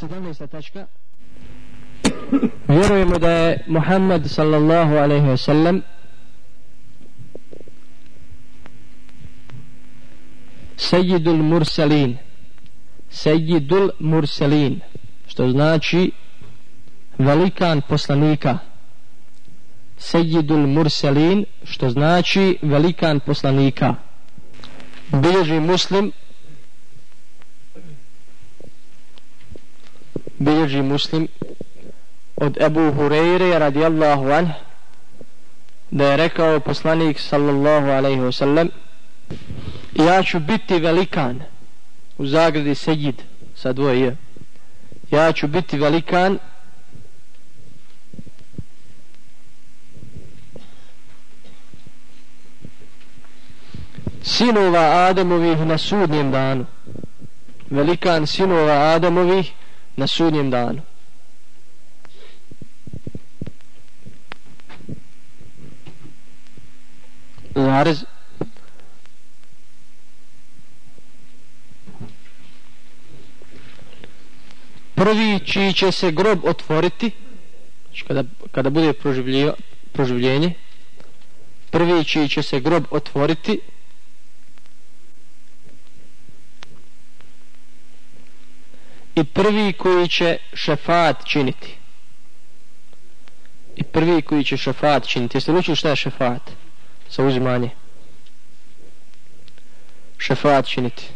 17. tačka. Vjerujemo da je Muhammed sallallahu alaihi wasallam sejidul mursalin. Sejidul mursalin što znači velikan poslanika. Sejidul mursalin što znači velikan poslanika. Bilježi muslim bilježi muslim od Ebu Hureyre radijallahu anh da je rekao poslanik sallallahu alaihi wasallam ja ću biti velikan u zagradi sejid sa dvoje ja ću biti velikan sinova Ademovih na sudnjem danu. Velikan sinova Ademovih na sudnjem danu. Zarez prvi čiji će se grob otvoriti znači kada, kada bude proživljenje prvi čiji će se grob otvoriti i prvi koji će šefat činiti. I prvi koji će šefat činiti. Jeste li učili šta je šefat? Sa uzimanje. Šefat činiti.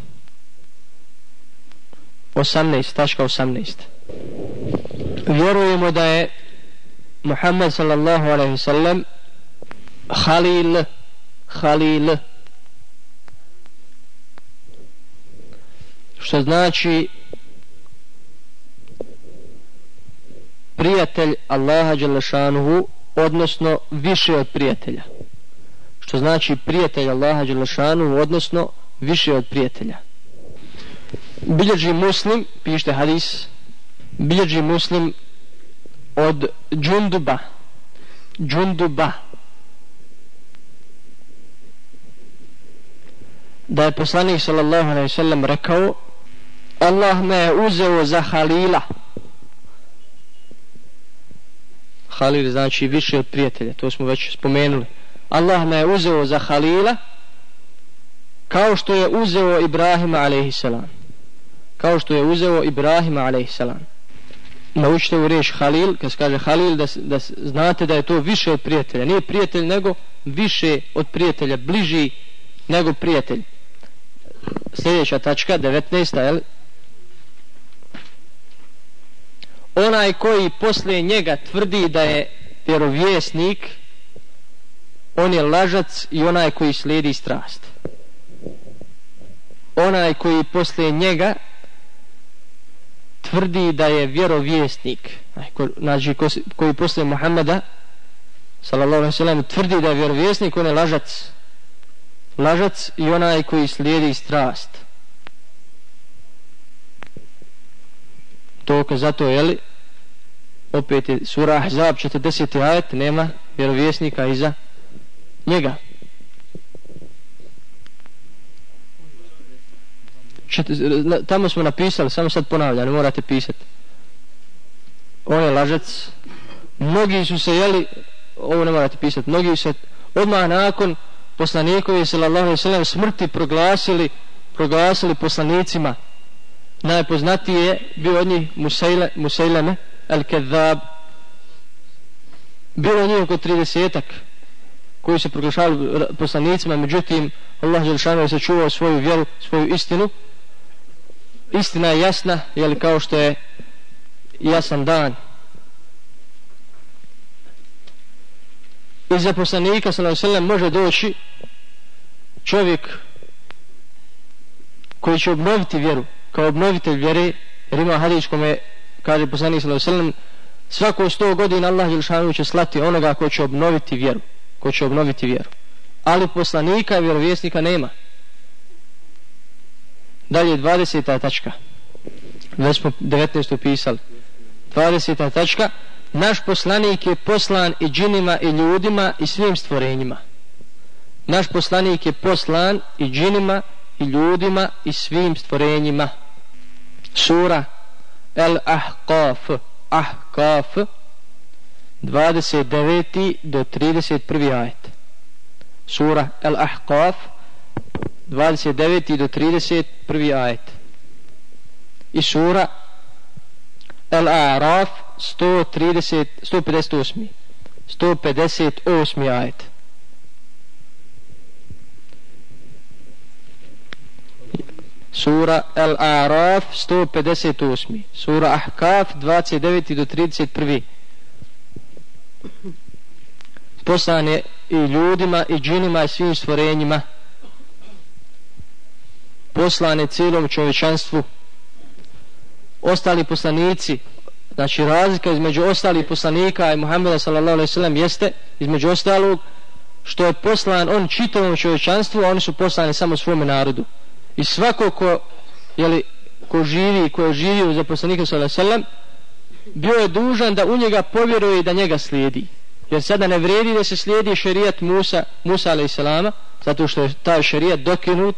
18 tačka 18 vjerujemo da je Muhammed sallallahu alaihi sallam Halil Halil. Što znači prijatelj Allaha Đelešanuhu odnosno više od prijatelja. Što znači prijatelj Allaha Đelešanuhu odnosno više od prijatelja. Bilježi muslim pište hadis bilježi muslim od džunduba. Džunduba. Da je poslanik sallallahu alaihi sallam rekao Allah me je uzeo za halila. Halil znači više od prijatelja, to smo već spomenuli. Allah me je uzeo za Halila kao što je uzeo Ibrahima a.s. Kao što je uzeo Ibrahima a.s. Naučite u reč Halil, kad se kaže Halil, da, da znate da je to više od prijatelja. Nije prijatelj, nego više od prijatelja, bliži nego prijatelj. Sljedeća tačka, 19. Jel? Onaj koji posle njega tvrdi da je vjerovjesnik on je lažac i onaj koji slijedi strast. Onaj koji posle njega tvrdi da je vjerovjesnik znači koji posle Muhammeda sallallahu alaihi sallam tvrdi da je vjerovjesnik on je lažac. Lažac i onaj koji slijedi strast. To zato je li opet je sura Ahzab 40. ajet nema vjerovjesnika iza njega. 40, tamo smo napisali samo sad ponavljam ne morate pisati on je lažac. Mnogi su se jeli ovo ne morate pisati mnogi su se odmah nakon poslanikovi sallallahu alejhi ve sellem smrti proglasili proglasili poslanicima najpoznatiji je bio od njih Musejle, Musejleme Al-Kedhab bilo njih oko 30-ak koji se proglašavali poslanicima međutim Allah Želšanu je sačuvao svoju vjeru svoju istinu. Istina je jasna jeli kao što je jasan dan. Iza poslanika sellem može doći čovjek koji će obnoviti vjeru kao obnovitelj vjere jer ima hadis kome kaže poslanik sallallahu alejhi ve sellem svako 100 godina Allah dželle će slati onoga ko će obnoviti vjeru ko će obnoviti vjeru ali poslanika i vjerovjesnika nema dalje 20. tačka već smo 19. pisali 20. tačka naš poslanik je poslan i džinima i ljudima i svim stvorenjima naš poslanik je poslan i džinima i ljudima i svim stvorenjima sura El Ahqaf Ahqaf 29. do 31. ajet Sura El Ahqaf 29. do 31. ajet i sura El Araf 130, 158. 158. ajet Sura Al-A'raf 158. Sura Ahkaf 29 do 31. Poslane i ljudima i džinima i svim stvorenjima. Poslane cijelom čovječanstvu. Ostali poslanici, znači razlika između ostalih poslanika i Muhammeda sallallahu alaihi sallam jeste između ostalog što je poslan on čitavom čovječanstvu, a oni su poslani samo svome narodu i svako ko jeli, ko živi ko je živio za poslanika sallallahu alejhi ve bio je dužan da u njega povjeruje i da njega slijedi. Jer sada ne vredi da se slijedi šerijat Musa Musa alejselama zato što je taj šerijat dokinut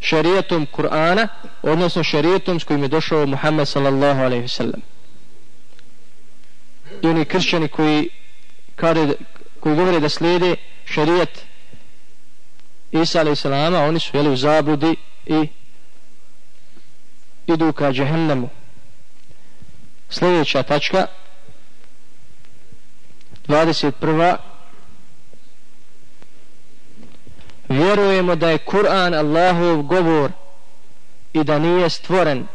šerijatom Kur'ana odnosno šerijatom s kojim je došao Muhammed sallallahu alejhi ve sellem. I oni kršćani koji kare, koji govore da slijede šerijat Isa alaih salama, oni su jeli u zabludi i idu ka džehennemu. Sljedeća tačka 21. Vjerujemo da je Kur'an Allahov govor i da nije stvoren.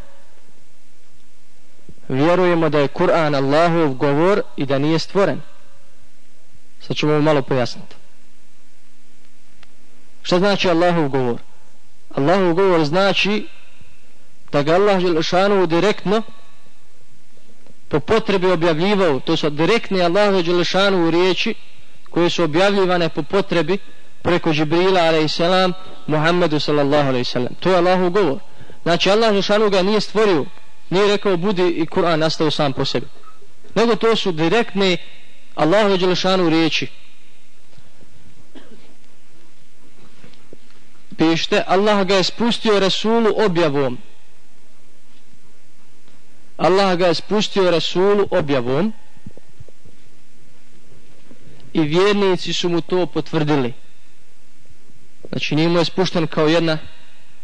Vjerujemo da je Kur'an Allahov govor i da nije stvoren. Sad ćemo malo pojasniti. Šta znači Allahov govor? Allahov govor znači da ga Allah Đelešanovu direktno po potrebi objavljivao, to su direktne Allahove Đelešanovu riječi koje su objavljivane po potrebi preko Džibrila a.s. Muhammedu sallallahu a.s. To je Allahov govor. Znači Allah Đelešanu ga nije stvorio, nije rekao budi i Kur'an nastao sam po sebi. Nego to su direktne Allahove Đelešanovu riječi pešte, Allah ga je spustio Rasulu objavom. Allah ga je spustio Rasulu objavom. I vjernici su mu to potvrdili. Znači nije mu je spušten kao jedna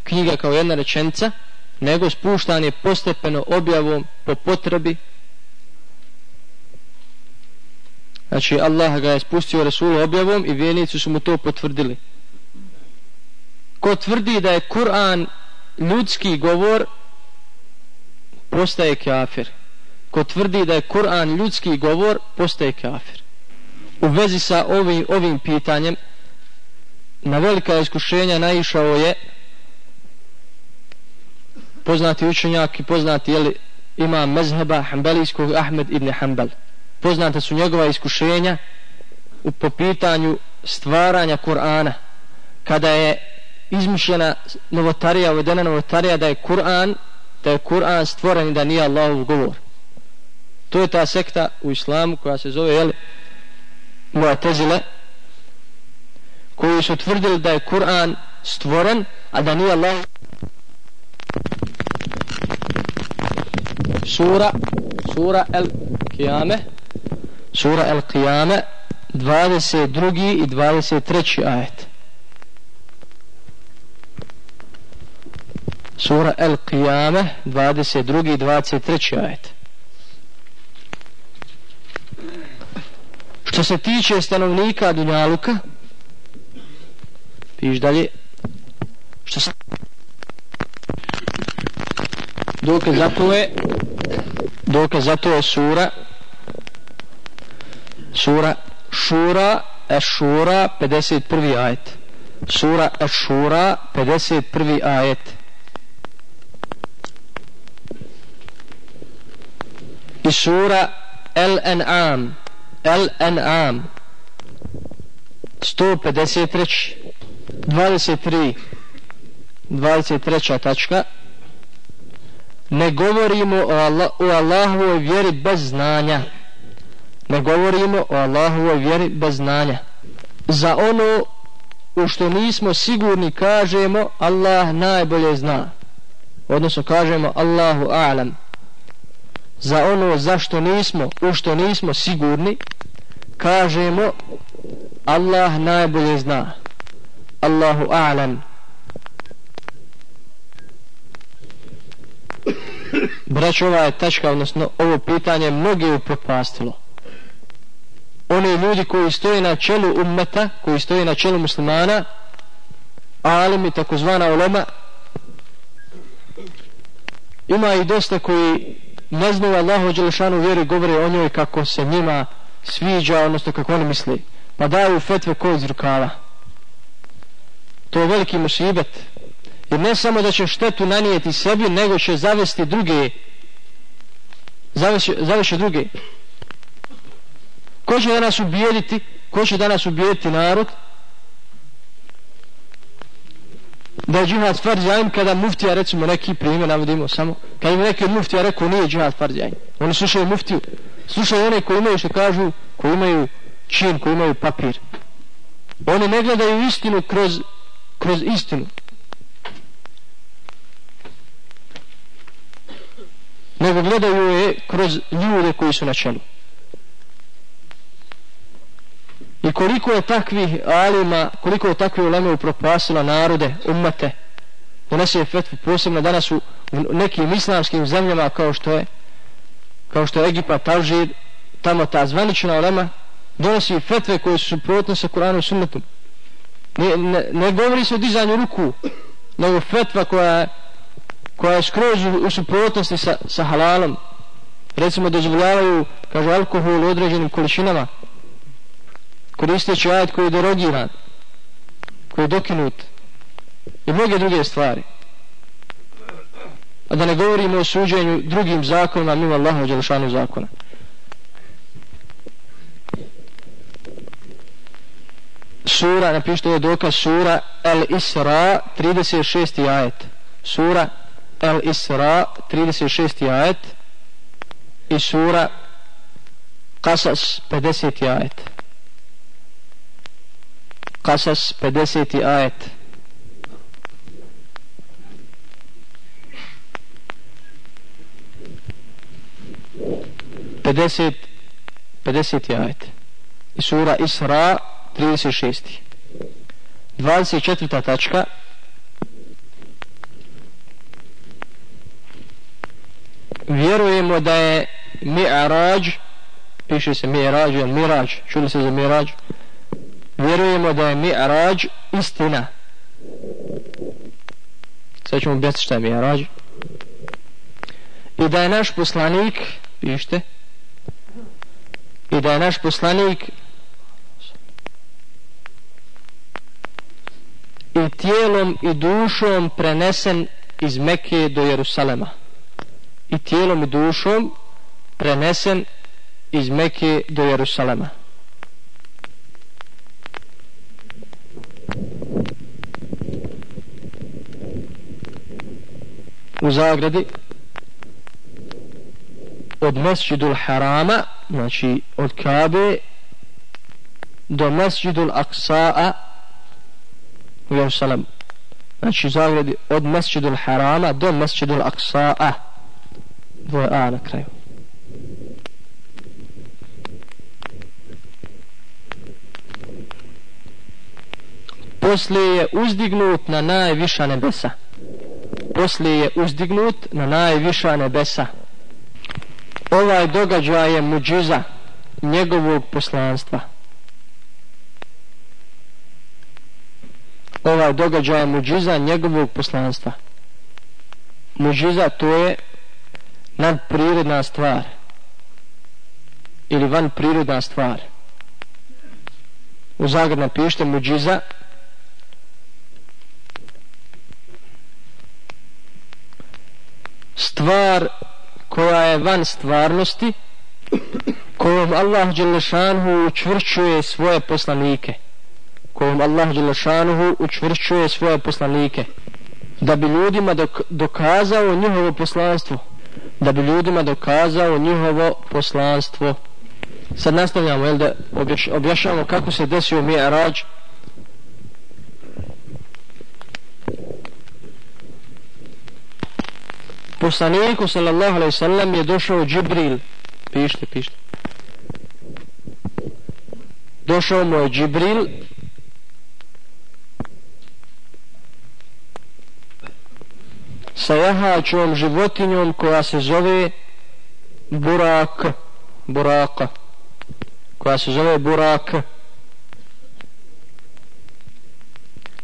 knjiga kao jedna rečenca nego spuštan je postepeno objavom po potrebi. Znači Allah ga je spustio Rasulu objavom i vjernici su mu to potvrdili ko tvrdi da je Kur'an ljudski govor postaje kafir. Ko tvrdi da je Kur'an ljudski govor postaje kafir. U vezi sa ovim, ovim pitanjem na velika iskušenja naišao je poznati učenjak i poznati jeli, ima mezheba Hanbelijskog Ahmed ibn Hanbal. Poznate su njegova iskušenja u po pitanju stvaranja Kur'ana. Kada je izmišljena novotarija, uvedena novotarija da je Kur'an, da je Kur'an stvoren i da nije Allahov govor. To je ta sekta u islamu koja se zove, jel, Mu'tazile, koji su tvrdili da je Kur'an stvoren, a da nije Allah Sura, sura El Kijame, sura El Kijame, 22. i 23. ajet. Sura El Qiyame 22. i 23. ajet. Što se tiče stanovnika Dunjaluka, piš dalje, što se dok je zato je dok je zato je sura sura Šura Ešura 51. ajet Sura Ešura 51. ajet i sura El-An'am El-An'am 153 23 23 tačka. Ne govorimo o, Allah, o Allahovoj vjeri bez znanja. Ne govorimo o Allahovoj vjeri bez znanja. Za ono u što nismo sigurni kažemo Allah najbolje zna. Odnosno kažemo Allahu a'lam za ono zašto nismo u što nismo sigurni kažemo Allah najbolje zna Allahu a'lam Braćo, ova je tačka, odnosno ovo pitanje mnoge upropastilo. Oni ljudi koji stoje na čelu ummeta, koji stoje na čelu muslimana, alimi, takozvana ulema, ima i dosta koji ne znaju Allahu Đelešanu vjeru govore o njoj kako se njima sviđa, odnosno kako oni misli. Pa daju fetve ko iz rukava. To je veliki musibet. Jer ne samo da će štetu nanijeti sebi, nego će zavesti druge. Zavesti, zavesti druge. Ko će danas ubijediti? Ko će danas ubijediti narod? Da je džihad farzajn kada muftija, recimo neki primjer navodimo samo, kada im neki muftija rekao nije džihad farzajn. Oni slušaju muftiju, slušaju one koji imaju što kažu, koji imaju čin, koji imaju papir. Oni ne gledaju istinu kroz, kroz istinu. nego gledaju je kroz ljude koji su na čelu. I koliko je takvih alima, koliko je takvih uleme upropasila narode, ummate, donese je fetvu posebno danas u, u nekim islamskim zemljama kao što je kao što je Egipat, Alžir, tamo ta zvanična ulema, donosi fetve koje su suprotne sa Kur'anom i sunnetom. Ne, ne, ne govori se o dizanju ruku, nego fetva koja je koja je skroz u suprotnosti sa, sa halalom. Recimo dozvoljavaju kaže alkohol u određenim količinama koristeći ajet koji je derogiran koji je dokinut i mnoge druge stvari a da ne govorimo o suđenju drugim zakonima mimo Allaha u zakona sura, napišite ovo dokaz sura El Isra 36. ajet sura Al-Isra 36. ajet i sura Qasas 50. ajet Qasas 50. ajet Pedeset, pedeseti ajet. I sura Isra, 36. 24. tačka. vjerujemo da je Mi'raj piše se Mi'raj ili Mirađ čuli se za Mi'raj vjerujemo da je Mi'rađ istina. Sad ćemo objasniti šta je Mi'rađ i da je naš poslanik pišite i da je naš poslanik i tijelom i dušom prenesen iz Mekke do Jerusalema. I tijelom i dušom prenesen iz Mekke do Jerusalema. U zagradi od Mesjidul Harama, znači od Kabe do Mesjidul Aksa'a u Jerusalemu. Znači zagradi od Mesjidul Harama do Mesjidul Aksa'a dvoje A na kraju. Poslije je uzdignut na najviša nebesa. Poslije je uzdignut na najviša nebesa. Ovaj događaj je muđiza njegovog poslanstva. Ovaj događaj je muđiza njegovog poslanstva. Muđiza to je nadprirodna stvar ili van prirodna stvar u zagrad napište muđiza stvar koja je van stvarnosti kojom Allah Đelešanhu učvršćuje svoje poslanike kojom Allah Đelešanhu učvršćuje svoje poslanike da bi ljudima dok, dokazao njihovo poslanstvo da bi ljudima dokazao njihovo poslanstvo. Sad nastavljamo, jel da objaš, objašavamo kako se desio Mi'rađ. Poslaniku sallallahu alaihi sallam je došao Džibril. Pišite, pišite. Došao mu je Džibril. Sa jahačom životinjom koja se zove Burak. Buraka. Koja se zove Burak.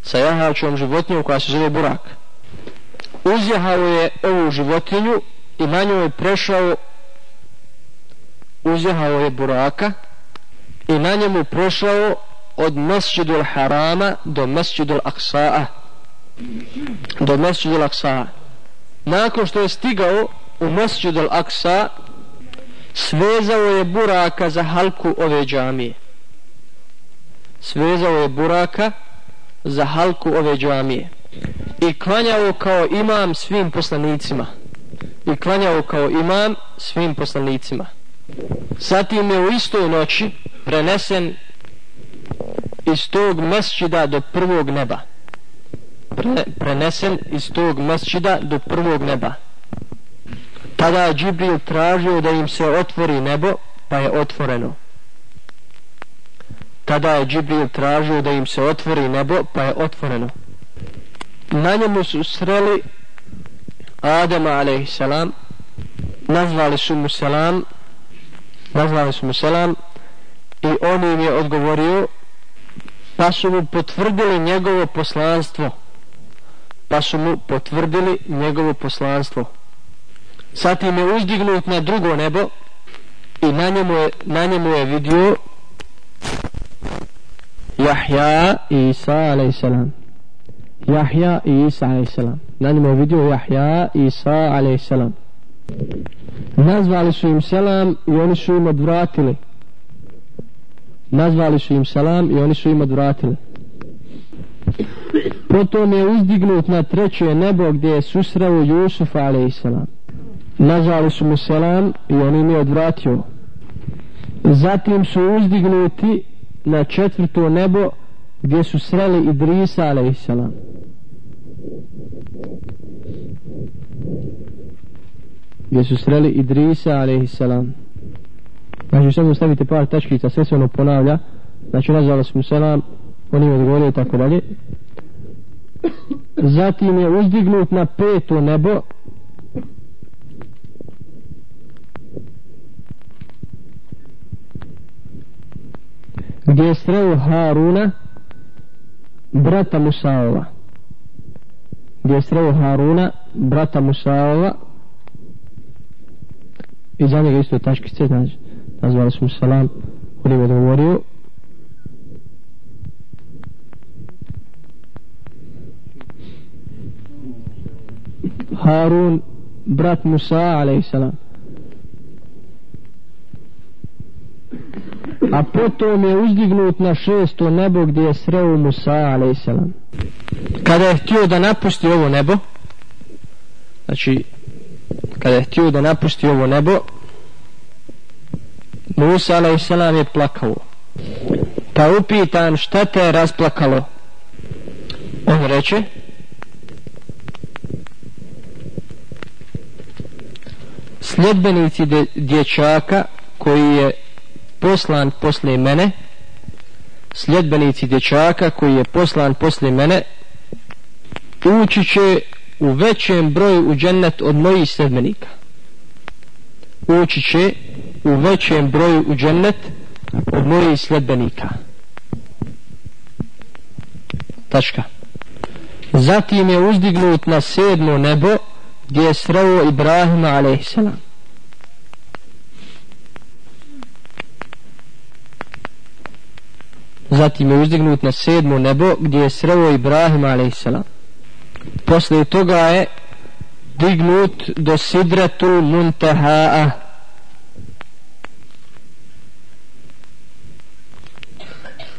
Sa jahačom životinjom koja se zove Burak uzjehao je ovu životinju i na njoj prešao uzjehao je Buraka i na njemu prešao od mesjidul harama do mesjidul aksa'a do mesjidul aksa'a nakon što je stigao u mesjidul aksa svezao je buraka za halku ove džamije. Svezao je buraka za halku ove džamije i klanjao kao imam svim poslanicima. I klanjao kao imam svim poslanicima. Zatim je u istoj noći prenesen iz tog mesčida do prvog neba. Pre, prenesen iz tog mesčida do prvog neba. Tada je Džibril tražio da im se otvori nebo pa je otvoreno. Tada je Džibril tražio da im se otvori nebo pa je otvoreno na njemu su sreli Adama alaihissalam nazvali su mu selam nazvali su mu selam i on im je odgovorio pa su mu potvrdili njegovo poslanstvo. Pa su mu potvrdili njegovo poslanstvo. Zatim je uzdignut na drugo nebo i na njemu je, na njemu je vidio Jahja i Isa alaihissalam Jahja i Isa a.s. na njima je vidio Jahja i Isa a.s. nazvali su im selam i oni su im odvratili nazvali su im selam i oni su im odvratili potom je uzdignut na treće nebo gdje je susreo Jusuf a.s. nazvali su mu selam i on im je odvratio zatim su uzdignuti na četvrto nebo gdje su sreli Idrisa alaihissalam gdje su sreli Idrisa alaihissalam znači sad stavite par tačkica sve se ono ponavlja. Znači nazvali smo mu selam on im je odgovorio i tako dalje. Zatim je uzdignut na peto nebo. Gdje je sreo Haruna brata Musaova gdje je sreo Haruna brata Musaova i za njega isto tačkice znači nazvali smo salam on im odgovorio Harun brat Musa alaihissalam a potom je uzdignut na šesto nebo gdje je sreo Musa a.s. kada je htio da napusti ovo nebo znači kada je htio da napusti ovo nebo Musa a.s. je plakao pa upitan šta te je rasplakalo on reče sljedbenici dječaka koji je poslan posle mene sljedbenici dječaka koji je poslan posle mene ući će u većem broju u džennet od mojih sljedbenika. Ući će u većem broju u džennet od mojih sljedbenika. Tačka. Zatim je uzdignut na sedmo nebo gdje je sreo Ibrahima alaihissalam zatim je uzdignut na sedmo nebo gdje je sreo Ibrahim a.s. Posle toga je dignut do Sidratul Muntahaa.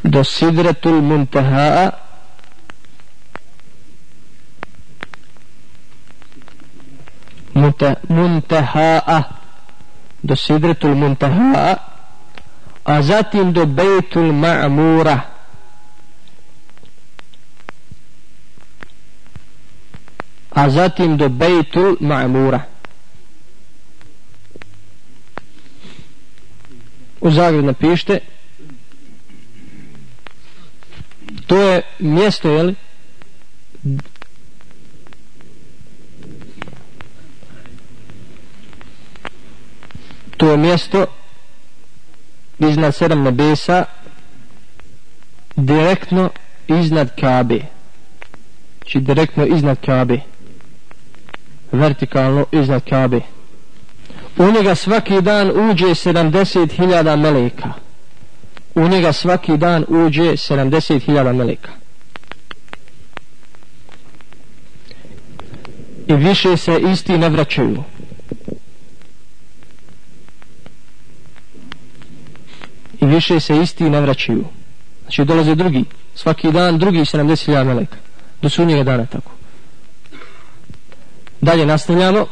Do Sidratul Muntahaa. Muntahaa. Do Sidratul Muntahaa a zatim do Bejtul Ma'mura. A zatim do Bejtul Ma'mura. U Zagreb napište to je mjesto je li? To je mjesto iznad sedam nebesa direktno iznad Kabe. Znači direktno iznad Kabe. Vertikalno iznad Kabe. U njega svaki dan uđe 70.000 meleka. U njega svaki dan uđe 70.000 meleka. I više se isti ne vraćaju. I više se isti ne vraćaju. Znači dolaze drugi. Svaki dan drugi 70.000 meleka. Do sunnjega dana tako. Dalje nastavljamo.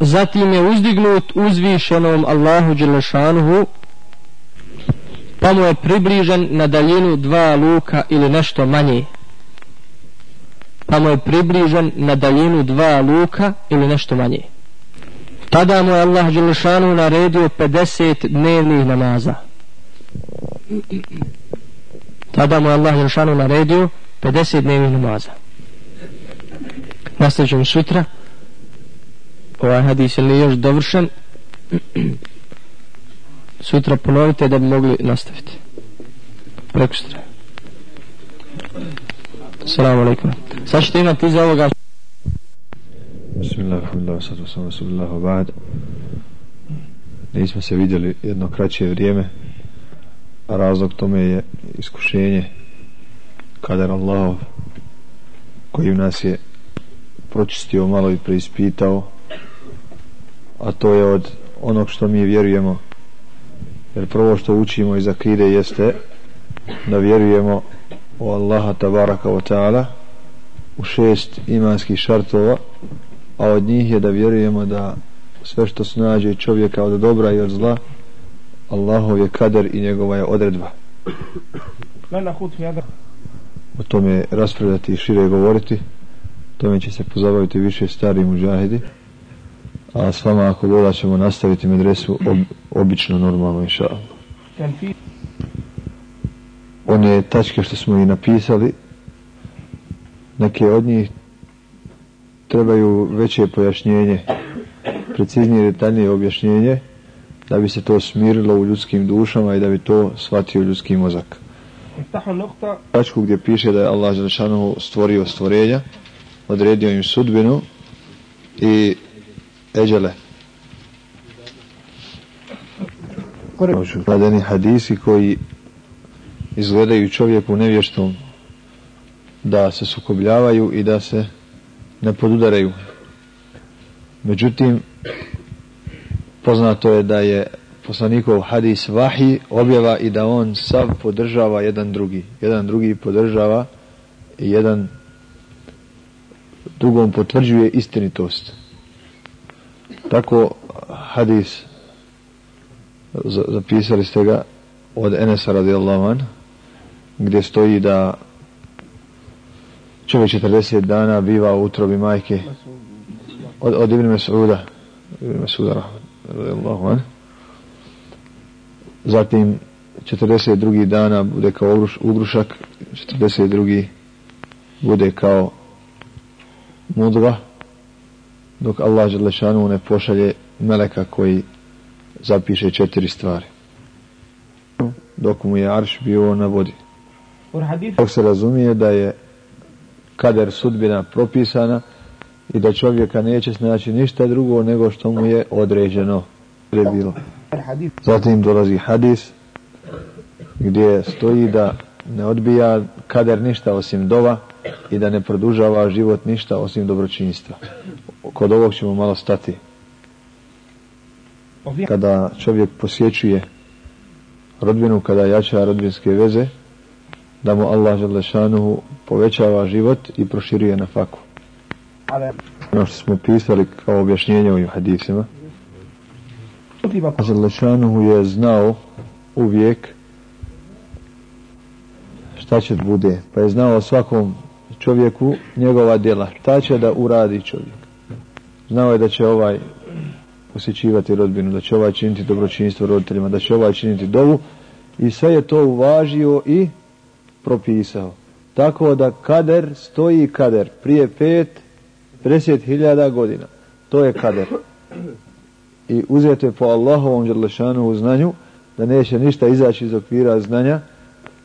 Zatim je uzdignut uzvišenom Allahu Đelešanuhu pa mu je približen na daljinu dva luka ili nešto manje. Pa mu je približen na daljinu dva luka ili nešto manje tada mu je Allah Đelešanuhu naredio 50 dnevnih namaza. Tada mu je Allah Đelešanuhu naredio 50 dnevnih namaza. Nastavit sutra. Ovaj hadis je još dovršen? Sutra ponovite da bi mogli nastaviti. Preko sutra Assalamu alaikum. Sad ćete imati iza ovoga Bismillah, alhamdulillah, sallatu sam rasulillah, ba'd. Nismo se vidjeli jedno kraće vrijeme, a razlog tome je iskušenje kadar Allah koji nas je pročistio malo i preispitao a to je od onog što mi vjerujemo jer prvo što učimo iz akide jeste da vjerujemo u Allaha tabaraka wa ta'ala u šest imanskih šartova a od njih je da vjerujemo da sve što snađe čovjeka od dobra i od zla Allahov je kader i njegova je odredba. O tome raspravljati i šire govoriti. Tome će se pozabaviti više stari muđahidi. A s vama ako voda ćemo nastaviti medresu ob, obično normalno inša one tačke što smo i napisali neke od njih trebaju veće pojašnjenje preciznije detaljnije objašnjenje da bi se to smirilo u ljudskim dušama i da bi to shvatio ljudski mozak tačku gdje piše da je Allah stvorio stvorenja odredio im sudbinu i eđele. Nadeni hadisi koji izgledaju čovjeku nevještom da se sukobljavaju i da se ne podudaraju. Međutim, poznato je da je poslanikov hadis vahi objava i da on sav podržava jedan drugi. Jedan drugi podržava i jedan drugom potvrđuje istinitost tako hadis zapisali ste ga od Enesa radijallahu an gdje stoji da čovjek 40 dana biva u utrobi majke od, od Ibn Mas'uda Ibn Mas'uda radijallahu an zatim 42. dana bude kao ugrušak 42. bude kao mudva dok Allah Želešanu ne pošalje meleka koji zapiše četiri stvari dok mu je arš bio na vodi dok se razumije da je kader sudbina propisana i da čovjeka neće snaći ništa drugo nego što mu je određeno je bilo. zatim dolazi hadis gdje stoji da ne odbija kader ništa osim dova i da ne produžava život ništa osim dobročinstva kod ovog ćemo malo stati. Kada čovjek posjećuje rodbinu, kada jača rodbinske veze, da mu Allah Želešanuhu povećava život i proširuje na faku. Ono što smo pisali kao objašnjenje ovim hadisima, Želešanuhu je znao uvijek šta će bude, pa je znao svakom čovjeku njegova djela, šta će da uradi čovjek? Znao je da će ovaj posjećivati rodbinu, da će ovaj činiti dobročinstvo roditeljima, da će ovaj činiti dovu i sve je to uvažio i propisao. Tako da kader stoji kader prije pet, 50.000 godina. To je kader. I uzete po Allahovom džerlešanu u znanju da neće ništa izaći iz okvira znanja,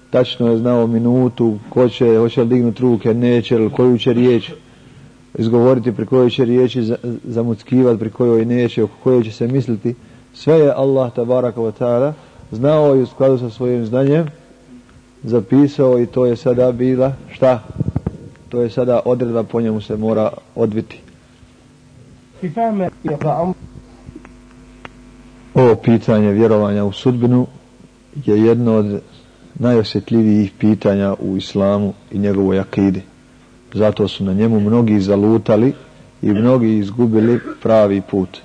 tačno je znao minutu, ko će, hoće li dignut ruke, neće, koju će riječ izgovoriti, pri kojoj će riječi zamuckivati, pri kojoj neće, oko kojoj će se misliti. Sve je Allah tabaraka wa ta'ala znao i u skladu sa svojim znanjem zapisao i to je sada bila šta? To je sada odredba po njemu se mora odviti. Ovo pitanje vjerovanja u sudbinu je jedno od najosjetljivijih pitanja u islamu i njegovoj akidi. Zato su na njemu mnogi zalutali i mnogi izgubili pravi put.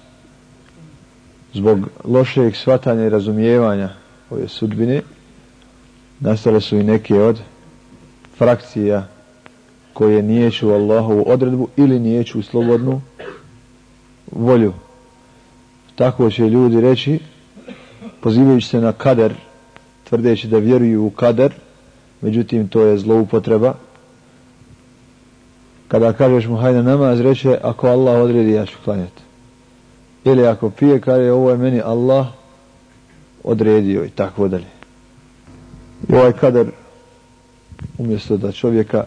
Zbog lošeg shvatanja i razumijevanja ove sudbine nastale su i neke od frakcija koje nijeću Allahovu odredbu ili nijeću slobodnu volju. Tako će ljudi reći, pozivajući se na kader, tvrdeći da vjeruju u kader, međutim to je zloupotreba. Kada kažeš mu hajde namaz, reće ako Allah odredi ja ću klanjati. Ili ako pije, kaže ovo je meni Allah odredio i tako dalje. I ovaj kader, umjesto da čovjeka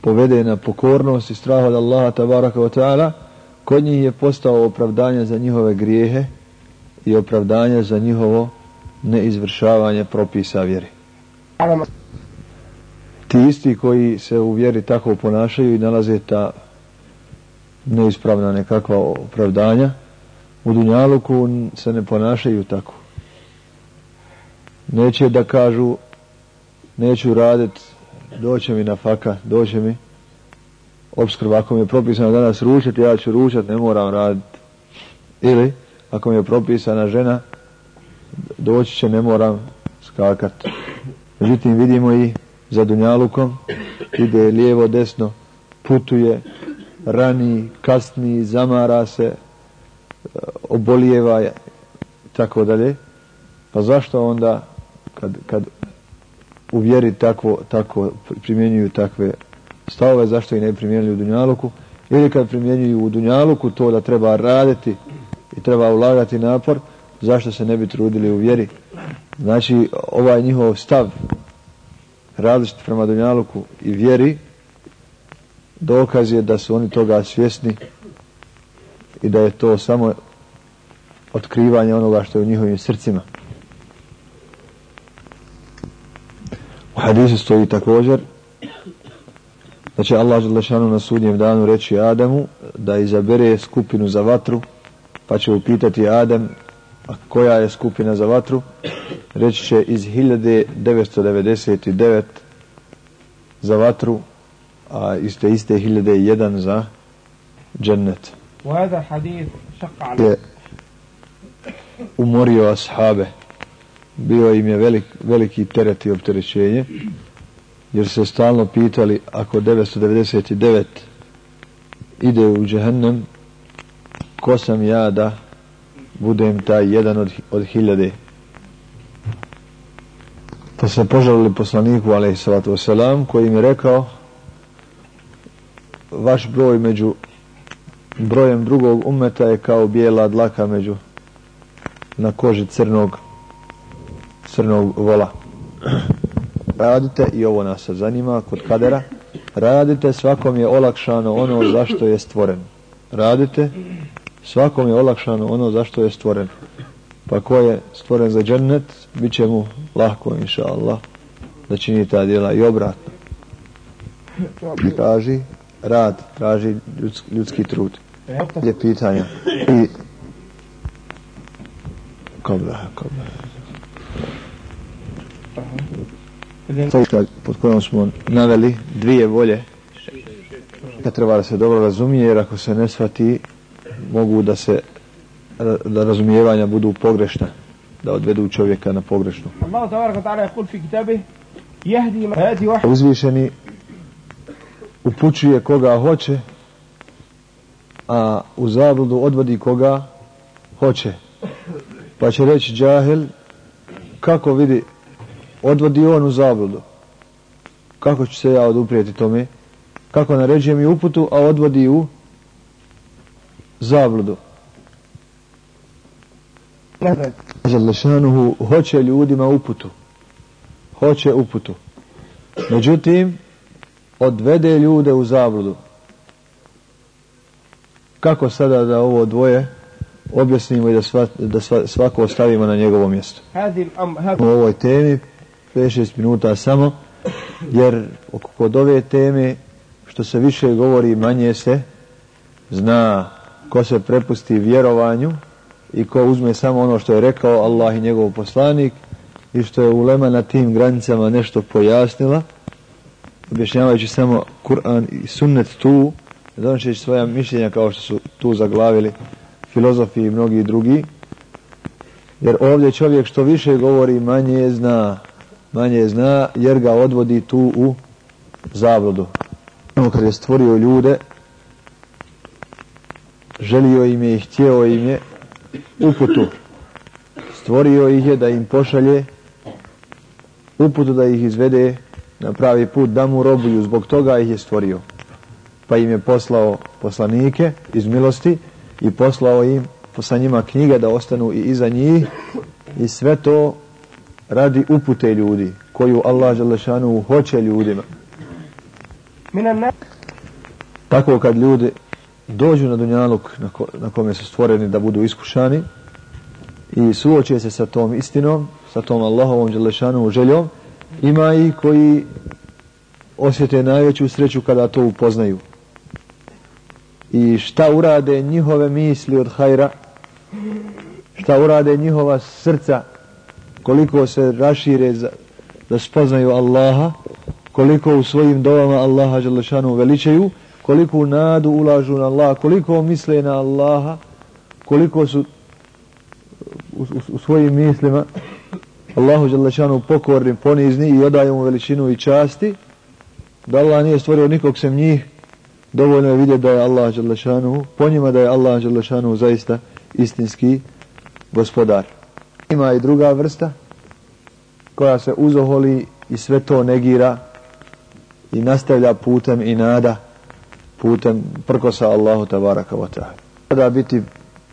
povede na pokornost i strah od Allaha tabaraka wa ta'ala, kod njih je postao opravdanje za njihove grijehe i opravdanje za njihovo neizvršavanje propisa vjeri. Ti isti koji se u vjeri tako ponašaju i nalaze ta neispravna nekakva opravdanja, u Dunjaluku se ne ponašaju tako. Neće da kažu neću radit, doće mi na faka, doće mi obskrba, ako mi je propisano danas ručati, ja ću ručati, ne moram raditi. Ili, ako mi je propisana žena, doći će, ne moram skakati. Međutim, vidimo i za Dunjalukom, ide lijevo, desno, putuje, rani, kasni, zamara se, e, obolijeva, tako dalje. Pa zašto onda, kad, kad u vjeri tako, tako primjenjuju takve stavove, zašto i ne primjenjuju u Dunjaluku, ili kad primjenjuju u Dunjaluku to da treba raditi i treba ulagati napor, zašto se ne bi trudili u vjeri. Znači, ovaj njihov stav različit prema Dunjaluku i vjeri, dokaz je da su oni toga svjesni i da je to samo otkrivanje onoga što je u njihovim srcima. U hadisu stoji također da će Allah Želešanu na sudnjem danu reći Adamu da izabere skupinu za vatru pa će upitati Adam a koja je skupina za vatru? Reći će iz 1999 za vatru a iste iste 1001 za džennet. Je umorio ashabe bio im je velik, veliki teret i opterećenje jer se stalno pitali ako 999 ide u džehennem ko sam ja da budem taj jedan od, od hiljade? Pa se požalili poslaniku alaihi salatu wasalam koji im je rekao vaš broj među brojem drugog umeta je kao bijela dlaka među na koži crnog crnog vola. Radite i ovo nas zanima kod kadera. Radite svakom je olakšano ono zašto je stvoren. Radite svakom je olakšano ono zašto je stvoren. Pa ko je stvoren za džennet bit će mu lahko inša Allah da čini ta djela i obratno. I traži rad traži ljudski, ljudski trud. Je pitanja i kobra kobra Sada pod kojom smo naveli dvije volje. Kad treba da se dobro razumije jer ako se ne shvati mogu da se da razumijevanja budu pogrešna da odvedu čovjeka na pogrešnu. Uzvišeni upućuje koga hoće a u zabludu odvodi koga hoće. Pa će reći džahil, kako vidi, odvodi on u zabludu. Kako ću se ja oduprijeti tome? Kako naređuje mi uputu, a odvodi u zabludu. Želešanuhu hoće ljudima uputu. Hoće uputu. Međutim, odvede ljude u zabludu. Kako sada da ovo dvoje objasnimo i da, sva, da sva, svako ostavimo na njegovo mjesto? U ovoj temi 5-6 minuta samo, jer kod ove teme što se više govori manje se zna ko se prepusti vjerovanju i ko uzme samo ono što je rekao Allah i njegov poslanik i što je ulema na tim granicama nešto pojasnila objašnjavajući samo Kur'an i sunnet tu donošeći svoja mišljenja kao što su tu zaglavili filozofi i mnogi drugi jer ovdje čovjek što više govori manje zna manje zna jer ga odvodi tu u zavlodu kad je stvorio ljude želio im je i htjeo im je uputu. Stvorio ih je da im pošalje uputu da ih izvede na pravi put da mu robuju. Zbog toga ih je stvorio. Pa im je poslao poslanike iz milosti i poslao im sa njima knjige da ostanu i iza njih. I sve to radi upute ljudi koju Allah Želešanu hoće ljudima. Tako kad ljudi dođu na dunjaluk na, ko, na kome su stvoreni da budu iskušani i suoče se sa tom istinom sa tom Allahovom Đelešanu željom ima i koji osjete najveću sreću kada to upoznaju. I šta urade njihove misli od hajra šta urade njihova srca koliko se rašire za, da spoznaju Allaha koliko u svojim dovama Allaha Đelešanu veličaju koliko nadu ulažu na Allah, koliko misle na Allaha, koliko su u, u, u svojim mislima Allahu Đalešanu pokorni, ponizni i odaju mu veličinu i časti, da Allah nije stvorio nikog sem njih, dovoljno je vidjeti da je Allah Đalešanu, po njima da je Allah Đalešanu zaista istinski gospodar. Ima i druga vrsta koja se uzoholi i sve to negira i nastavlja putem i nada putem prkosa Allahu tabaraka wa ta'ala. Da biti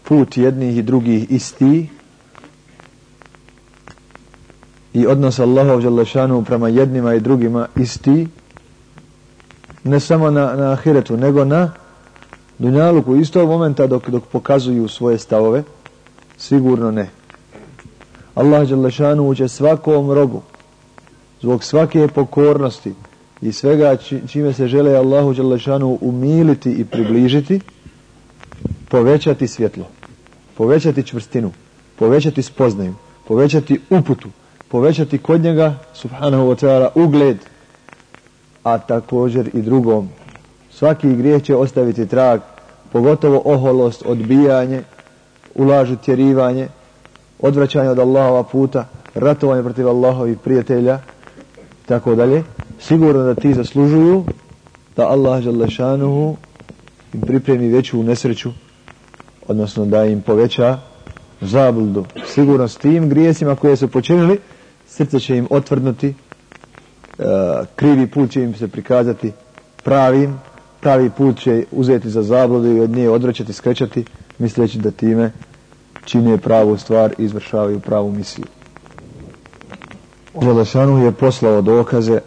put jednih i drugih isti i odnos Allahov Đalešanu prema jednima i drugima isti ne samo na, na ahiretu nego na dunjaluku isto momenta dok, dok pokazuju svoje stavove sigurno ne Allah Đalešanu će svakom rogu zbog svake pokornosti i svega čime se žele Allahu Đalešanu umiliti i približiti, povećati svjetlo, povećati čvrstinu, povećati spoznaju, povećati uputu, povećati kod njega, subhanahu wa ta'ala, ugled, a također i drugom. Svaki grijeh će ostaviti trag, pogotovo oholost, odbijanje, ulažu tjerivanje, odvraćanje od Allahova puta, ratovanje protiv Allahovih prijatelja, tako dalje. Sigurno da ti zaslužuju da Allah Želešanuhu im pripremi veću nesreću odnosno da im poveća zabludu. Sigurno s tim grijesima koje su počinili srce će im otvrdnuti e, krivi put će im se prikazati pravim pravi put će uzeti za zabludu i od nje odvraćati, skrećati misleći da time čine pravu stvar i izvršavaju pravu misiju. Želešanu je poslao dokaze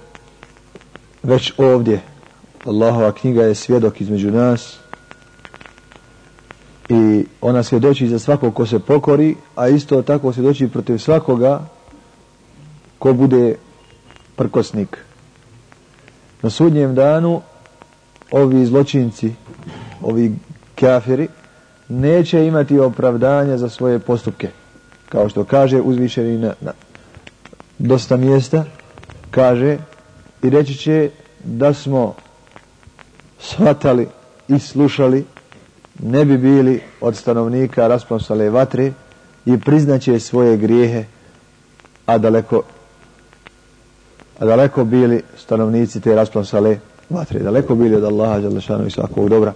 već ovdje. Allahova knjiga je svjedok između nas i ona svjedoči za svakog ko se pokori a isto tako svjedoči protiv svakoga ko bude prkosnik. Na sudnjem danu ovi zločinci ovi kafiri neće imati opravdanja za svoje postupke. Kao što kaže uzvišeni na, na dosta mjesta kaže i reći će da smo shvatali i slušali ne bi bili od stanovnika rasponsale vatre i priznaće svoje grijehe a daleko a daleko bili stanovnici te rasponsale vatre daleko bili od Allaha Đalešanu i svakog dobra.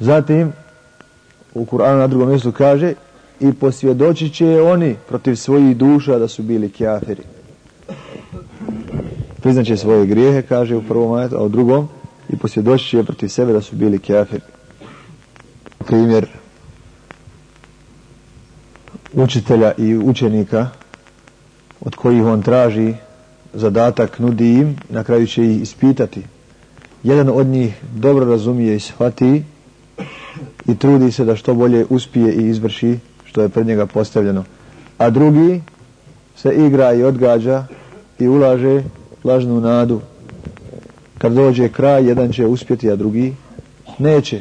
Zatim u Kur'anu na drugom mjestu kaže i posvjedočit će oni protiv svojih duša da su bili kjafiri. Priznaće svoje grijehe, kaže u prvom ajetu, a u drugom i posvjedočit će protiv sebe da su bili kjafiri. Primjer učitelja i učenika od kojih on traži zadatak, nudi im, na kraju će ih ispitati. Jedan od njih dobro razumije i shvati i trudi se da što bolje uspije i izvrši što je pred njega postavljeno. A drugi se igra i odgađa i ulaže lažnu nadu. Kad dođe kraj, jedan će uspjeti, a drugi neće.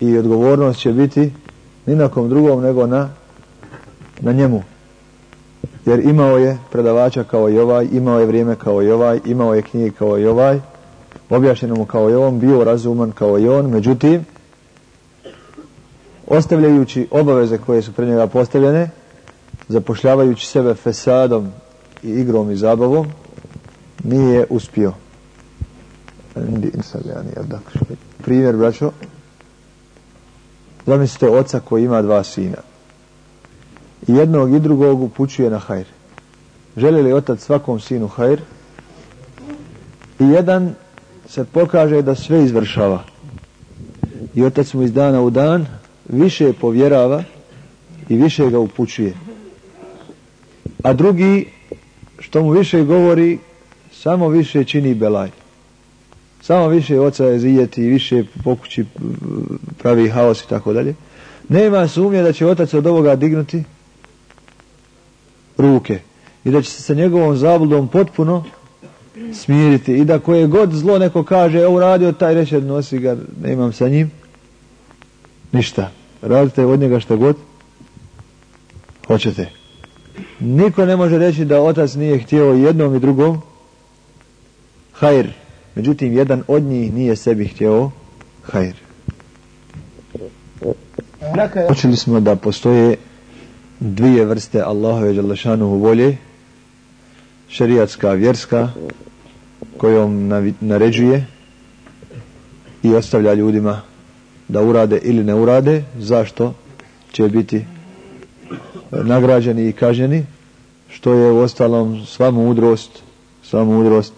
I odgovornost će biti ni na kom drugom nego na, na njemu. Jer imao je predavača kao i ovaj, imao je vrijeme kao i ovaj, imao je knjige kao i ovaj, objašnjeno mu kao i on, bio razuman kao i on, međutim, ostavljajući obaveze koje su pred njega postavljene, zapošljavajući sebe fesadom i igrom i zabavom, nije uspio. Primjer, braćo, zamislite oca koji ima dva sina. I jednog i drugog upućuje na hajr. Želi li otac svakom sinu hajr? I jedan se pokaže da sve izvršava. I otac mu iz dana u dan više povjerava i više ga upućuje. A drugi, što mu više govori, samo više čini belaj. Samo više oca je zijeti i više pokući pravi haos i tako dalje. Nema sumnje da će otac od ovoga dignuti ruke i da će se sa njegovom zabludom potpuno smiriti i da koje god zlo neko kaže, ovo radio taj reče, nosi ga, nemam sa njim, ništa. Radite od njega što god hoćete. Niko ne može reći da otac nije htio jednom i drugom hajr. Međutim, jedan od njih nije sebi htio hajr. Počeli smo da postoje dvije vrste Allahove Đalešanuhu volje, šerijatska, vjerska, kojom naređuje i ostavlja ljudima da urade ili ne urade, zašto će biti e, nagrađeni i kažnjeni, što je u ostalom sva mudrost, sva mudrost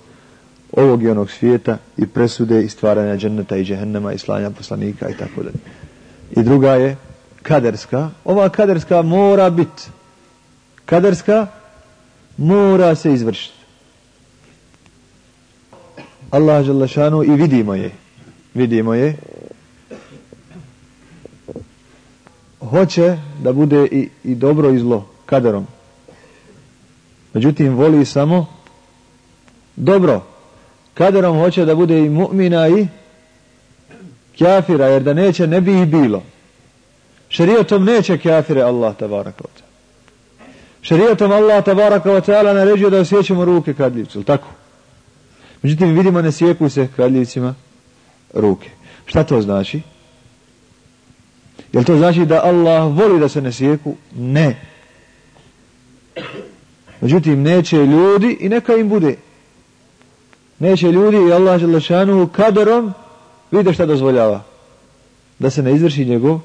ovog i onog svijeta i presude i stvaranja dženneta i džehennema i slanja poslanika i tako dalje. I druga je kaderska. Ova kaderska mora biti. Kaderska mora se izvršiti. Allah šanu i vidimo je. Vidimo je. Hoće da bude i, i dobro i zlo kaderom. Međutim, voli samo dobro. Kaderom hoće da bude i mu'mina i kjafira, jer da neće, ne bi ih bilo. Šerijatom neće kafire Allah tabaraka wa ta'ala. Šerijatom Allah tabaraka wa ta'ala naređuje da osjećamo ruke kradljivcu, ili tako? Međutim, vidimo ne sjeku se kradljivcima ruke. Šta to znači? Jel to znači da Allah voli da se ne sjeku? Ne. Međutim, neće ljudi i neka im bude. Neće ljudi i Allah želešanu kaderom vide šta dozvoljava. Da se ne izvrši njegov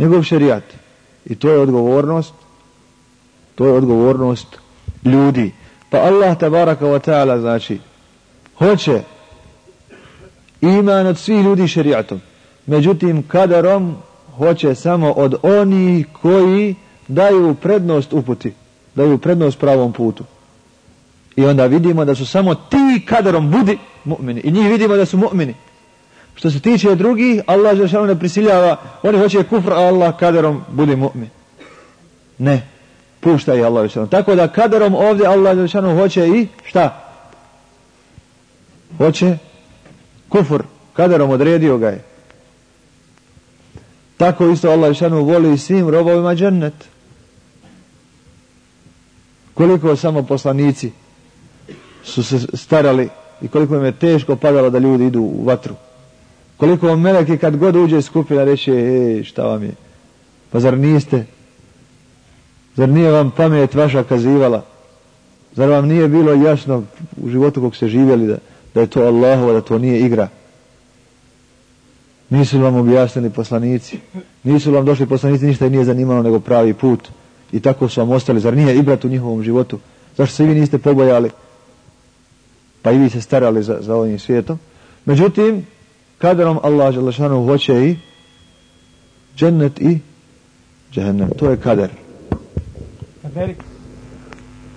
njegov šerijat. I to je odgovornost, to je odgovornost ljudi. Pa Allah tabaraka wa ta'ala znači, hoće iman od svih ljudi šerijatom. Međutim, kaderom hoće samo od onih koji daju prednost uputi, daju prednost pravom putu. I onda vidimo da su samo ti kadarom budi mu'mini. I njih vidimo da su mu'mini. Što se tiče drugih, Allah Žešanu ne prisiljava, oni hoće kufr, a Allah kaderom budi mu'min. Ne, pušta i Allah Žešanu. Tako da kaderom ovdje Allah Žešanu hoće i šta? Hoće kufr, kaderom odredio ga je. Tako isto Allah šanu voli svim robovima džennet. Koliko samo poslanici su se starali i koliko im je teško padalo da ljudi idu u vatru. Koliko meleki kad god uđe skupina reće, e, šta vam je? Pa zar niste? Zar nije vam pamet vaša kazivala? Zar vam nije bilo jasno u životu kog ste živjeli da, da je to Allahova, da to nije igra? Nisu vam objasnili poslanici? Nisu vam došli poslanici, ništa i nije zanimalo nego pravi put. I tako su vam ostali. Zar nije ibrat u njihovom životu? Zašto se vi niste pobojali? Pa i vi se starali za, za ovim svijetom. Međutim, kaderom Allah Želešanu hoće i džennet i džehennem. To je kader.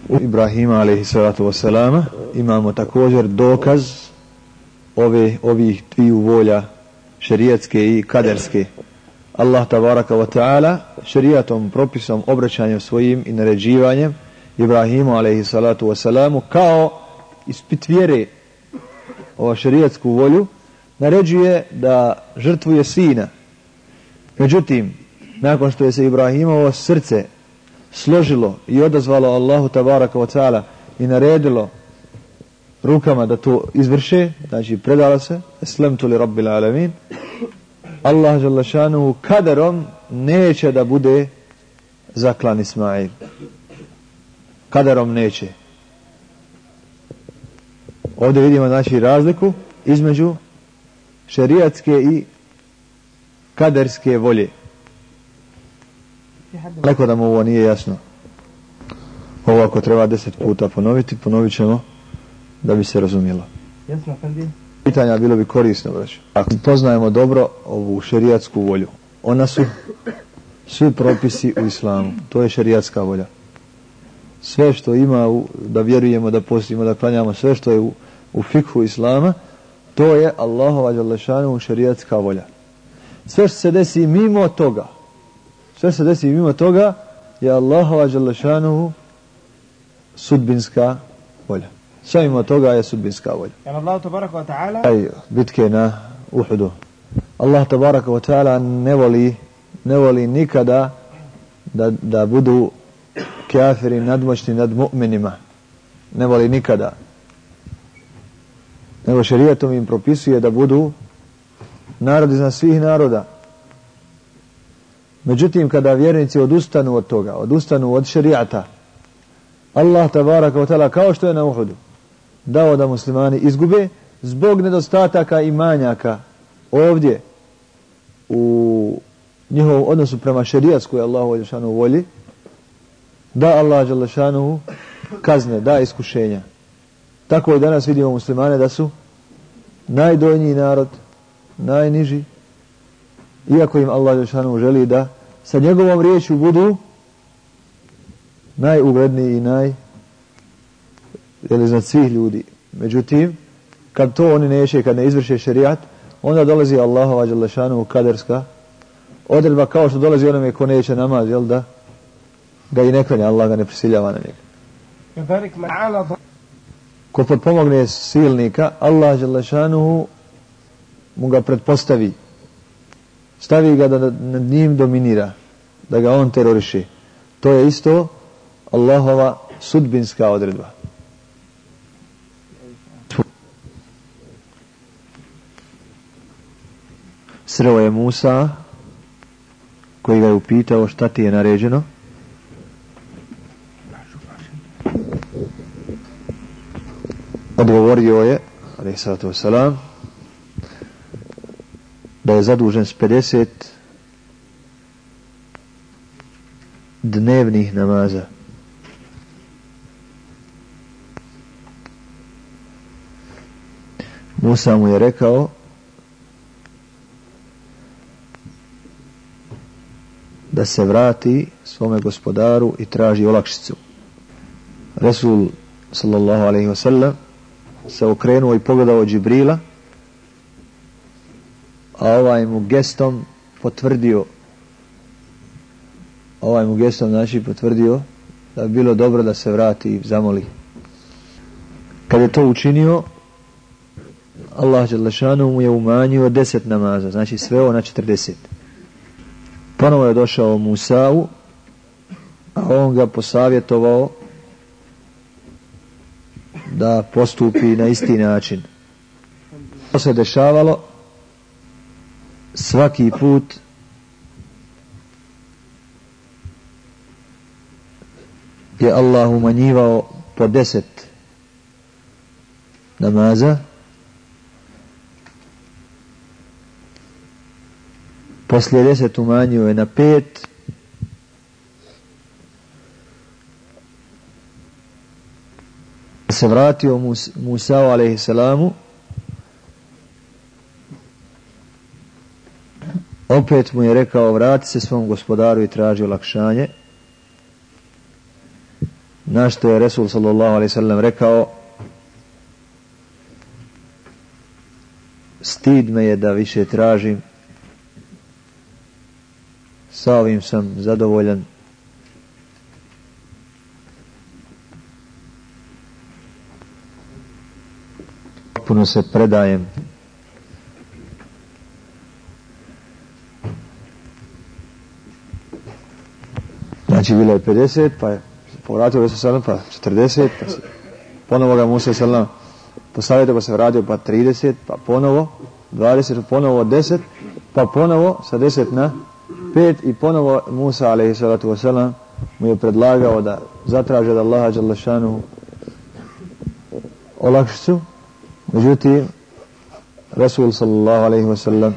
U Ibrahima alaihi salatu wasalama imamo također dokaz ove, ovih dviju volja šerijatske i kaderske. Allah tabaraka wa ta'ala šerijatom, propisom, obraćanjem svojim i naređivanjem Ibrahimu alaihi salatu wasalamu kao ispit vjere ova šerijatsku volju naređuje da žrtvuje sina. Međutim, nakon što je se Ibrahimovo srce složilo i odazvalo Allahu tabaraka wa ta'ala i naredilo rukama da to izvrše, znači predala se, eslem li rabbil alamin, Allah žalašanu kaderom neće da bude zaklan Ismail. Kaderom neće. Ovdje vidimo znači razliku između šerijatske i kaderske volje. Neko da mu ovo nije jasno. Ovo ako treba deset puta ponoviti, ponovit ćemo da bi se Fendi? Pitanja bilo bi korisno, braću. Ako poznajemo dobro ovu šerijatsku volju, ona su svi propisi u islamu. To je šerijatska volja. Sve što ima u, da vjerujemo, da postimo, da klanjamo, sve što je u, u fikhu islama, to je Allahova dželešanu šerijatska volja. Sve što se desi mimo toga, sve se desi mimo toga, je Allahova dželešanu sudbinska volja. Sve mimo toga je sudbinska volja. Jer Allah tabaraka wa ta'ala Aj, bitke na Uhudu. Allah tabaraka wa ta'ala ne voli, ne voli nikada da, da budu kafiri nadmoćni nad mu'minima. Ne voli nikada. Nego šerijetom im propisuje da budu narod iznad svih naroda. Međutim, kada vjernici odustanu od toga, odustanu od šerijata, Allah tabaraka wa ta'ala kao što je na Uhudu, dao da muslimani izgube zbog nedostataka i manjaka ovdje u njihovom odnosu prema šerijatskoj Allahu Đelešanu volji da Allah Đelešanu kazne, da iskušenja. Tako i danas vidimo muslimane da su najdojniji narod, najniži, iako im Allah Đelešanu želi da sa njegovom riječu budu najugledniji i naj je iznad svih ljudi. Međutim, kad to oni neće, kad ne izvrše šerijat, onda dolazi Allahova Đalešanu kaderska odredba kao što dolazi onome ko neće namaz, jel da? Ga i ne klanja, Allah ga ne prisiljava na njega. Ko pomogne silnika, Allah Đalešanu mu ga pretpostavi. Stavi ga da nad njim dominira, da ga on teroriši. To je isto Allahova sudbinska odredba. Sreo je Musa koji ga je upitao šta ti je naređeno. Odgovorio je, alaih sallatu wasalam, da je zadužen s 50 dnevnih namaza. Musa mu je rekao da se vrati svome gospodaru i traži olakšicu. Resul sallallahu alaihi wa sallam se okrenuo i pogledao Džibrila a ovaj mu gestom potvrdio ovaj mu gestom znači potvrdio da bi bilo dobro da se vrati i zamoli. Kad je to učinio Allah mu je umanjio deset namaza, znači sve na četrdeset ponovo je došao Musa'u a on ga posavjetovao da postupi na isti način. To se dešavalo svaki put je Allah umanjivao po deset namaza. Poslije deset umanjio je na pet, se vratio Musa'u alaihi salamu. Opet mu je rekao vrati se svom gospodaru i traži olakšanje. Na što je Resul sallallahu alaihi sallam rekao stid me je da više tražim sa ovim sam zadovoljan. Puno se predajem. Znači bilo je 50 pa je povratio se salam pa 40 pa se, ponovo ga Musa salam postavite pa se vratio pa 30 pa ponovo 20 pa ponovo 10 pa ponovo sa 10 na pet i ponovo Musa alaihi salatu wasalam mu je predlagao da zatraže od Allaha Đalešanu olakšicu. Međutim Rasul sallallahu alaihi wasallam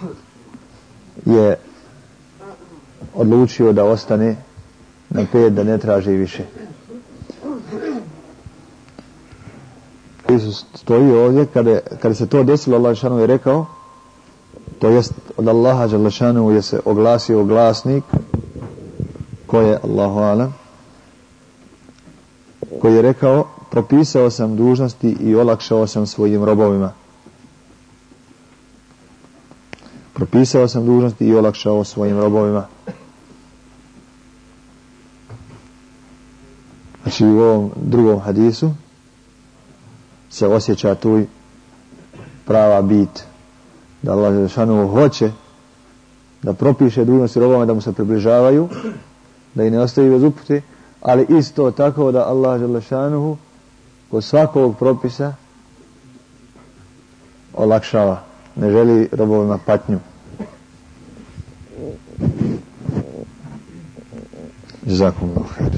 je odlučio da ostane na pet da ne traži više. Isus stoji ovdje kada, kada se to desilo Allah Đalešanu je rekao to jest od Allaha Đalešanu je se oglasio glasnik koji je Allahu Alam koji je rekao propisao sam dužnosti i olakšao sam svojim robovima. Propisao sam dužnosti i olakšao svojim robovima. Znači u ovom drugom hadisu se osjeća tu prava bit da Allah Žešanu hoće da propiše dužnosti robama da mu se približavaju da i ne ostaje bez upute ali isto tako da Allah Žešanu kod svakog propisa olakšava ne želi robovima patnju Zakum Allah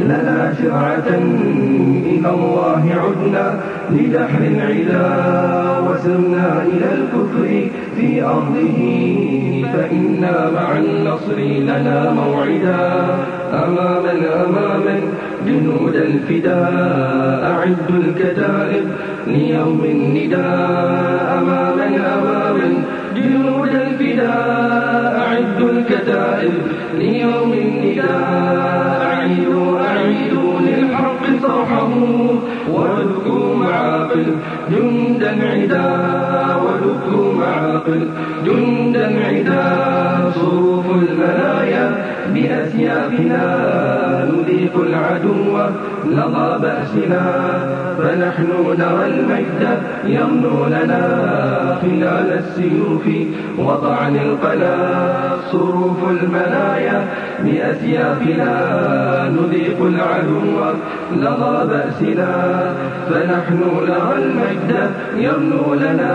لنا شرعة إلى الله عدنا لدحر العلا وسرنا إلى الكفر في أرضه فإنا مع النصر لنا موعدا. أماما أماما جنود الفداء أعد الكتائب ليوم النداء. أماما أماما جنود الفداء أعد الكتائب ليوم النداء. أعيدوا أعيدوا صرحه ودكوا معاقل جندا عدا ودكوا معاقل جندا عدا صروف المنايا بأسيافنا نذيق العدو لظى بأسنا فنحن نرى المجد يمنو لنا خلال السيوف وطعن القلا صروف المنايا بأسيافنا نذيق العدو لظى بأسنا فنحن نرى المجد يمنو لنا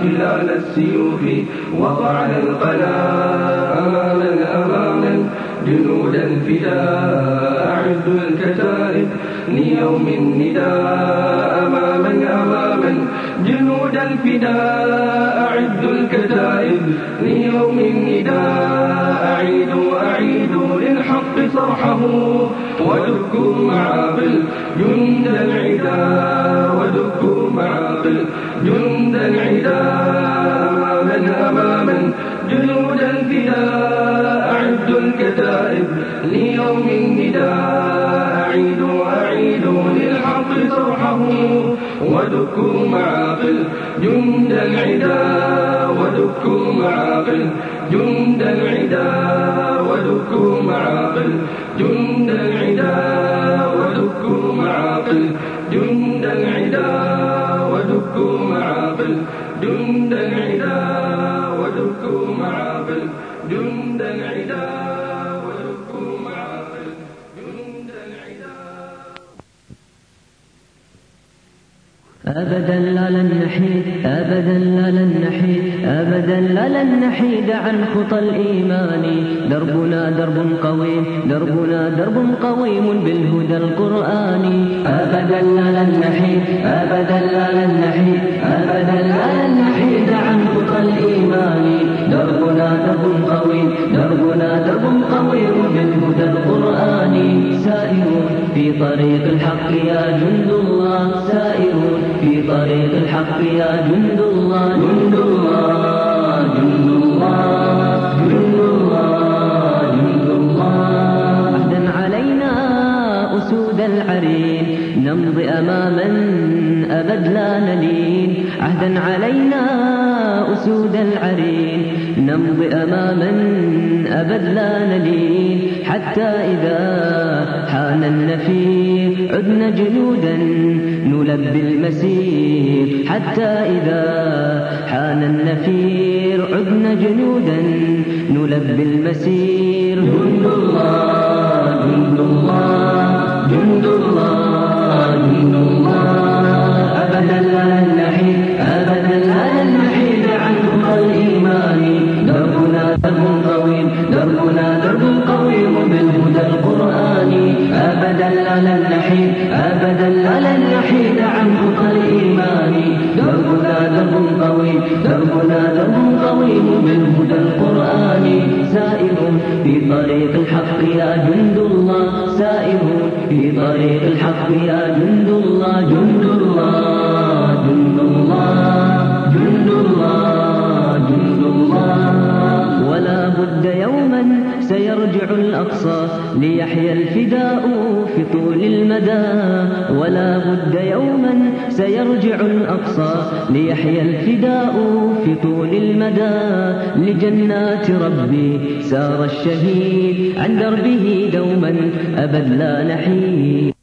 خلال السيوف وطعن القلا أماما أماما جنود الفداء أعد الكتائب. ليوم النداء أماما أماما. جنود الفداء أعد الكتائب. ليوم النداء أعيدوا أعيدوا للحق صرحه. ودكوا معاقل جند العدا. الكتائب ليوم النداء أعيدوا أعيدوا للحق صرحه ودكوا معاقل جند العدا ودكوا معاقل جند العدا ودكوا معاقل جند العدا ودكوا معاقل جند العدا ودكوا معاقل جند العدا ودكوا معاقل جند أبدا لا لن نحيد أبدا لا لن نحيد أبدا لا لن نحيد عن خطى الإيمان. دربنا درب قويم دربنا درب قويم بالهدى القرآني أبدا لا لن نحيد أبدا لا لن نحيد أبدا لا لن نحيد عن خطى الإيمان. دربنا درب قوي دربنا درب قوي بالهدى القرآني سائرون في طريق الحق يا جند الله سائرون في طريق الحق يا جند الله جند الله. أبد لا نلين حتى إذا حان النفير عدنا جنودا نلبي المسير حتى إذا حان النفير عدنا جنودا نلبي المسير. جند الله جند الله. درب قويم بالهدى القرآني أبدا لا نحيد أبدا لا نحيد عن خطى الإيمان. دربنا درب قويم دربنا درب قويم بالهدى القرآني سائر في طريق الحق يا جند الله. سائر في طريق الحق يا جند الله. جند الله جند الله. الله ولا بد يوما سيرجع الأقصى ليحيى الفداء في طول المدى. ولا بد يوما سيرجع الأقصى ليحيى الفداء في طول المدى. لجنات ربي سار الشهيد عن دربه دوما أبد لا نحيد